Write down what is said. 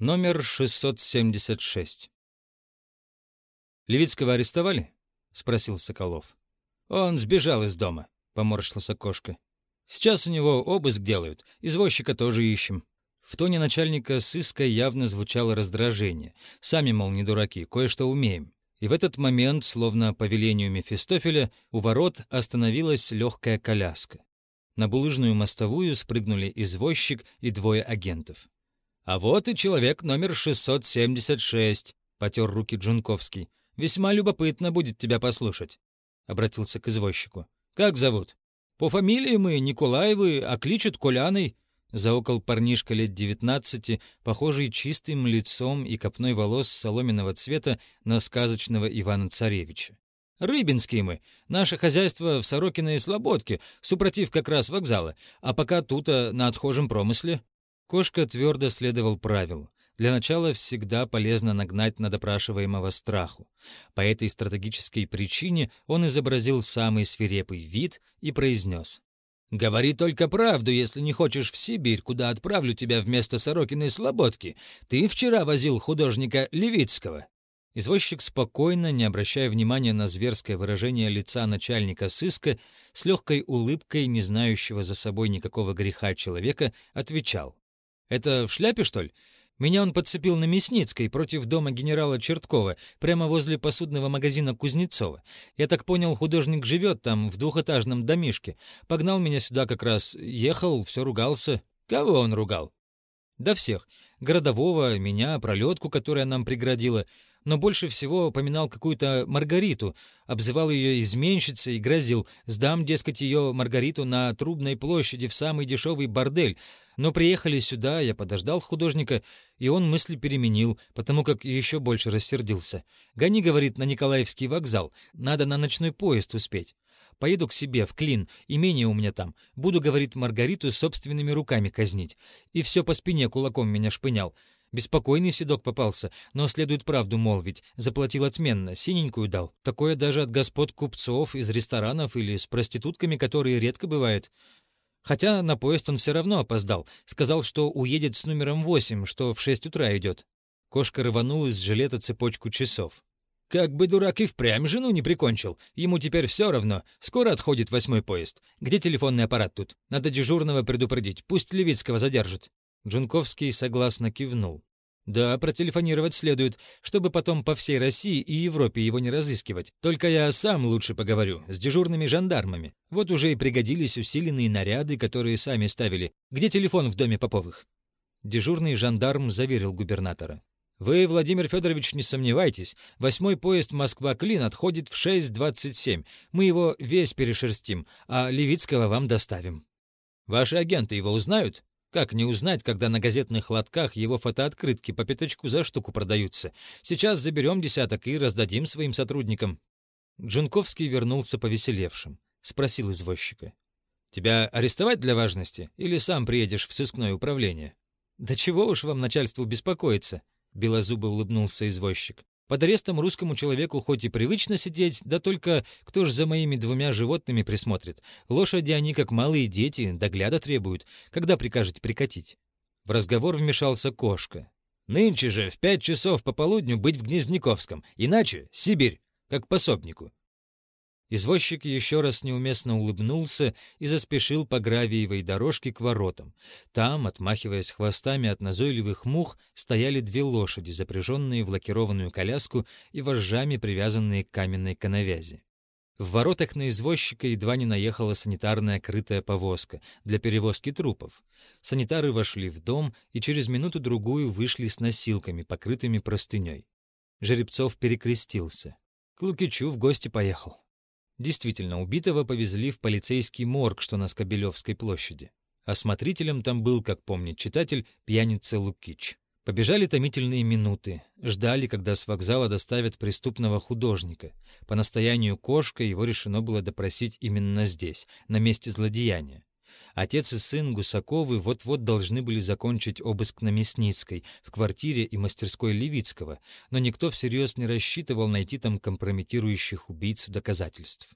Номер 676. «Левицкого арестовали?» — спросил Соколов. «Он сбежал из дома», — поморщился кошка. «Сейчас у него обыск делают, извозчика тоже ищем». В тоне начальника сыска явно звучало раздражение. Сами, мол, не дураки, кое-что умеем. И в этот момент, словно по велению Мефистофеля, у ворот остановилась легкая коляска. На булыжную мостовую спрыгнули извозчик и двое агентов. «А вот и человек номер 676», — потер руки Джунковский. «Весьма любопытно будет тебя послушать», — обратился к извозчику. «Как зовут?» «По фамилии мы Николаевы, а кличут Коляной», — заокол парнишка лет девятнадцати, похожий чистым лицом и копной волос соломенного цвета на сказочного Ивана-Царевича. «Рыбинские мы. Наше хозяйство в Сорокиной Слободке, супротив как раз вокзала, а пока тут на отхожем промысле». Кошка твердо следовал правилу. Для начала всегда полезно нагнать на допрашиваемого страху. По этой стратегической причине он изобразил самый свирепый вид и произнес. «Говори только правду, если не хочешь в Сибирь, куда отправлю тебя вместо Сорокиной Слободки. Ты вчера возил художника Левицкого». Извозчик спокойно, не обращая внимания на зверское выражение лица начальника сыска, с легкой улыбкой, не знающего за собой никакого греха человека, отвечал. Это в шляпе, что ли? Меня он подцепил на Мясницкой против дома генерала Черткова, прямо возле посудного магазина Кузнецова. Я так понял, художник живет там, в двухэтажном домишке. Погнал меня сюда как раз, ехал, все ругался. Кого он ругал? Да всех. Городового, меня, пролетку, которая нам преградила но больше всего поминал какую-то Маргариту, обзывал ее изменщицей и грозил, сдам, дескать, ее Маргариту на Трубной площади в самый дешевый бордель. Но приехали сюда, я подождал художника, и он мысли переменил, потому как еще больше рассердился. «Гони, — говорит, — на Николаевский вокзал, надо на ночной поезд успеть». Поеду к себе, в Клин, имение у меня там. Буду, говорит, Маргариту собственными руками казнить. И все по спине кулаком меня шпынял. Беспокойный седок попался, но следует правду молвить. Заплатил отменно, синенькую дал. Такое даже от господ купцов из ресторанов или с проститутками, которые редко бывает. Хотя на поезд он все равно опоздал. Сказал, что уедет с номером 8, что в 6 утра идет. Кошка рванула из жилета цепочку часов. Как бы дурак и впрямь жену не прикончил. Ему теперь все равно. Скоро отходит восьмой поезд. Где телефонный аппарат тут? Надо дежурного предупредить. Пусть Левицкого задержит. Джунковский согласно кивнул. «Да, протелефонировать следует, чтобы потом по всей России и Европе его не разыскивать. Только я сам лучше поговорю, с дежурными жандармами. Вот уже и пригодились усиленные наряды, которые сами ставили. Где телефон в доме Поповых?» Дежурный жандарм заверил губернатора. «Вы, Владимир Федорович, не сомневайтесь. Восьмой поезд Москва-Клин отходит в 6.27. Мы его весь перешерстим, а Левицкого вам доставим». «Ваши агенты его узнают?» Как не узнать, когда на газетных лотках его фотооткрытки по пятачку за штуку продаются? Сейчас заберем десяток и раздадим своим сотрудникам». Джунковский вернулся повеселевшим. Спросил извозчика. «Тебя арестовать для важности или сам приедешь в сыскное управление?» «Да чего уж вам начальству беспокоиться?» Белозубо улыбнулся извозчик. Под арестом русскому человеку хоть и привычно сидеть, да только кто ж за моими двумя животными присмотрит? Лошади они, как малые дети, догляда требуют. Когда прикажете прикатить?» В разговор вмешался кошка. «Нынче же в пять часов по полудню быть в Гнездниковском, иначе Сибирь, как пособнику. Извозчик еще раз неуместно улыбнулся и заспешил по гравиевой дорожке к воротам. Там, отмахиваясь хвостами от назойливых мух, стояли две лошади, запряженные в лакированную коляску и вожжами, привязанные к каменной коновязи. В воротах на извозчика едва не наехала санитарная крытая повозка для перевозки трупов. Санитары вошли в дом и через минуту-другую вышли с носилками, покрытыми простыней. Жеребцов перекрестился. К Лукичу в гости поехал. Действительно, убитого повезли в полицейский морг, что на Скобелевской площади. Осмотрителем там был, как помнит читатель, пьяница Лукич. Побежали томительные минуты. Ждали, когда с вокзала доставят преступного художника. По настоянию кошка его решено было допросить именно здесь, на месте злодеяния. Отец и сын Гусаковы вот-вот должны были закончить обыск на Мясницкой, в квартире и мастерской Левицкого, но никто всерьез не рассчитывал найти там компрометирующих убийцу доказательств.